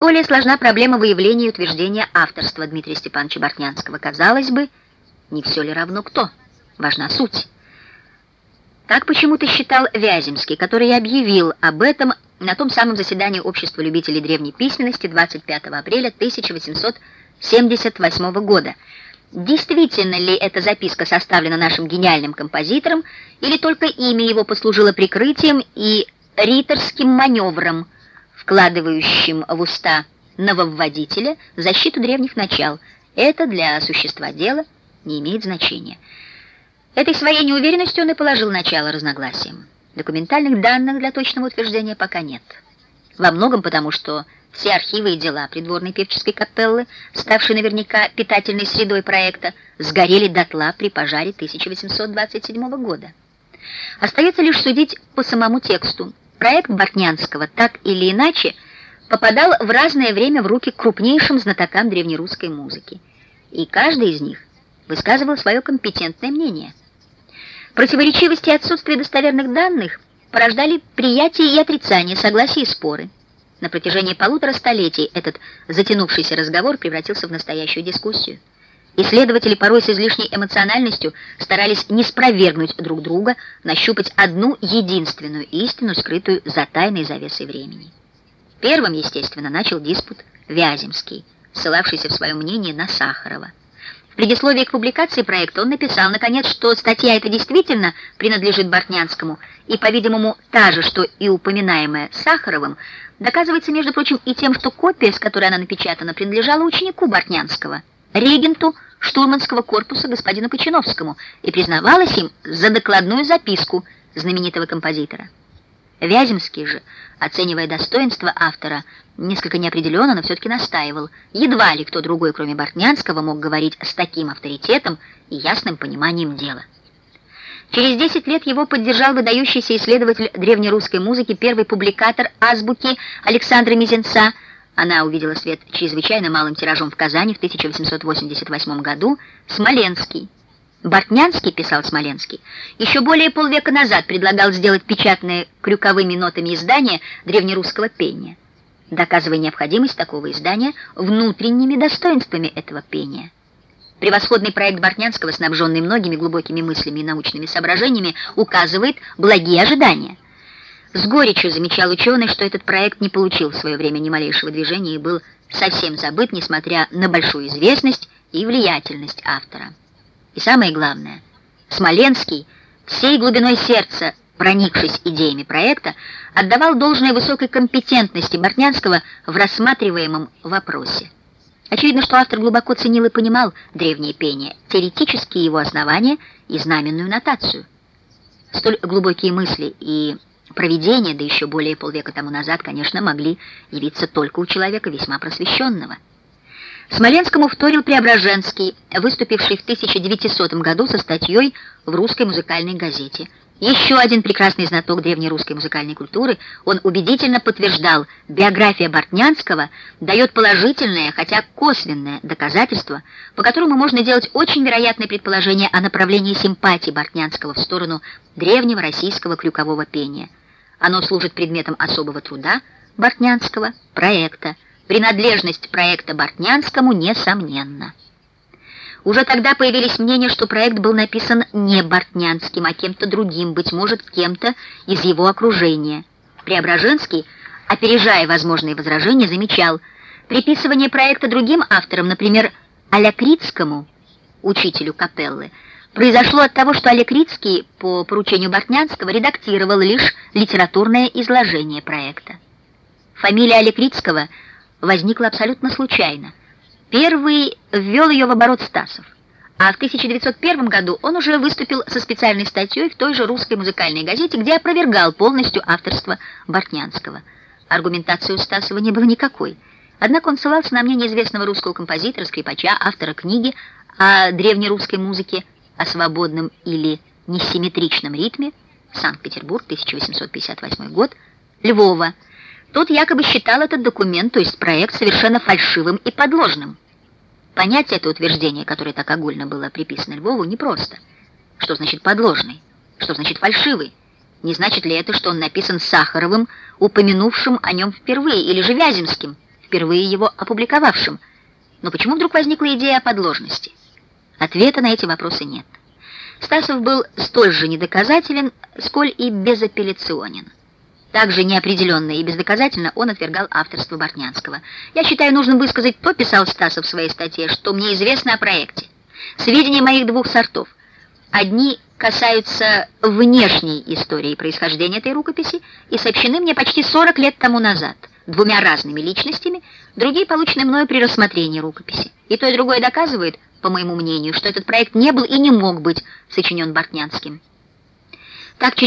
Более сложна проблема выявления и утверждения авторства Дмитрия Степановича Бортнянского. Казалось бы, не все ли равно кто? Важна суть. Так почему-то считал Вяземский, который объявил об этом на том самом заседании Общества любителей древней письменности 25 апреля 1878 года. Действительно ли эта записка составлена нашим гениальным композитором, или только имя его послужило прикрытием и риторским маневром, вкладывающим в уста нововводителя защиту древних начал. Это для существа дела не имеет значения. Этой своей неуверенностью он и положил начало разногласиям. Документальных данных для точного утверждения пока нет. Во многом потому, что все архивы и дела придворной певческой капеллы, ставшие наверняка питательной средой проекта, сгорели дотла при пожаре 1827 года. Остается лишь судить по самому тексту. Проект Бортнянского так или иначе попадал в разное время в руки крупнейшим знатокам древнерусской музыки, и каждый из них высказывал свое компетентное мнение. Противоречивость и отсутствие достоверных данных порождали приятие и отрицание, согласие и споры. На протяжении полутора столетий этот затянувшийся разговор превратился в настоящую дискуссию. Исследователи порой с излишней эмоциональностью старались не спровергнуть друг друга, нащупать одну единственную истину, скрытую за тайной завесой времени. Первым, естественно, начал диспут Вяземский, ссылавшийся в своем мнении на Сахарова. В предисловии к публикации проекта он написал, наконец, что статья эта действительно принадлежит Бортнянскому, и, по-видимому, та же, что и упоминаемая Сахаровым, доказывается, между прочим, и тем, что копия, с которой она напечатана, принадлежала ученику Бортнянского, регенту штурманского корпуса господину Починовскому и признавалась им за докладную записку знаменитого композитора. Вяземский же, оценивая достоинство автора, несколько неопределенно, но все-таки настаивал. Едва ли кто другой, кроме Бортнянского, мог говорить с таким авторитетом и ясным пониманием дела. Через 10 лет его поддержал выдающийся исследователь древнерусской музыки, первый публикатор азбуки Александра Мизенца – она увидела свет чрезвычайно малым тиражом в Казани в 1888 году, Смоленский. Бортнянский, писал Смоленский, еще более полвека назад предлагал сделать печатные крюковыми нотами издания древнерусского пения, доказывая необходимость такого издания внутренними достоинствами этого пения. Превосходный проект Бортнянского, снабженный многими глубокими мыслями и научными соображениями, указывает благие ожидания – с горечью замечал ученый, что этот проект не получил в свое время ни малейшего движения и был совсем забыт, несмотря на большую известность и влиятельность автора. И самое главное, Смоленский, всей глубиной сердца, проникшись идеями проекта, отдавал должное высокой компетентности Бортнянского в рассматриваемом вопросе. Очевидно, что автор глубоко ценил и понимал древнее пение, теоретические его основания и знаменную нотацию. Столь глубокие мысли и Провидения, да еще более полвека тому назад, конечно, могли явиться только у человека весьма просвещенного. Смоленскому вторил Преображенский, выступивший в 1900 году со статьей в русской музыкальной газете. Еще один прекрасный знаток древнерусской музыкальной культуры, он убедительно подтверждал, биография Бортнянского дает положительное, хотя косвенное доказательство, по которому можно делать очень вероятное предположение о направлении симпатии Бортнянского в сторону древнего российского крюкового пения. Оно служит предметом особого труда Бортнянского проекта. Принадлежность проекта Бортнянскому несомненна. Уже тогда появились мнения, что проект был написан не Бортнянским, а кем-то другим, быть может, кем-то из его окружения. Преображенский, опережая возможные возражения, замечал, приписывание проекта другим авторам, например, Алякритскому, учителю капеллы, произошло от того, что Олег Рицкий по поручению Бортнянского редактировал лишь литературное изложение проекта. Фамилия Олег Рицкого возникла абсолютно случайно. Первый ввел ее в оборот Стасов, а в 1901 году он уже выступил со специальной статьей в той же русской музыкальной газете, где опровергал полностью авторство Бортнянского. Аргументации у Стасова не было никакой. Однако он ссылался на мнение известного русского композитора, скрипача, автора книги о древнерусской музыке о свободном или несимметричном ритме, Санкт-Петербург, 1858 год, Львова. Тот якобы считал этот документ, то есть проект, совершенно фальшивым и подложным. Понять это утверждение, которое так огульно было приписано Львову, непросто. Что значит подложный? Что значит фальшивый? Не значит ли это, что он написан Сахаровым, упомянувшим о нем впервые, или же Вяземским, впервые его опубликовавшим. Но почему вдруг возникла идея о подложности? Ответа на эти вопросы нет. Стасов был столь же недоказателен, сколь и безапелляционен. Также неопределенно и бездоказательно он отвергал авторство Бортнянского. «Я считаю нужным высказать то, — писал Стасов в своей статье, — что мне известно о проекте. Сведения моих двух сортов. Одни касаются внешней истории происхождения этой рукописи и сообщены мне почти 40 лет тому назад двумя разными личностями, другие получены мною при рассмотрении рукописи. И то и другое доказывает, по моему мнению, что этот проект не был и не мог быть сочинен Бортнянским. Так через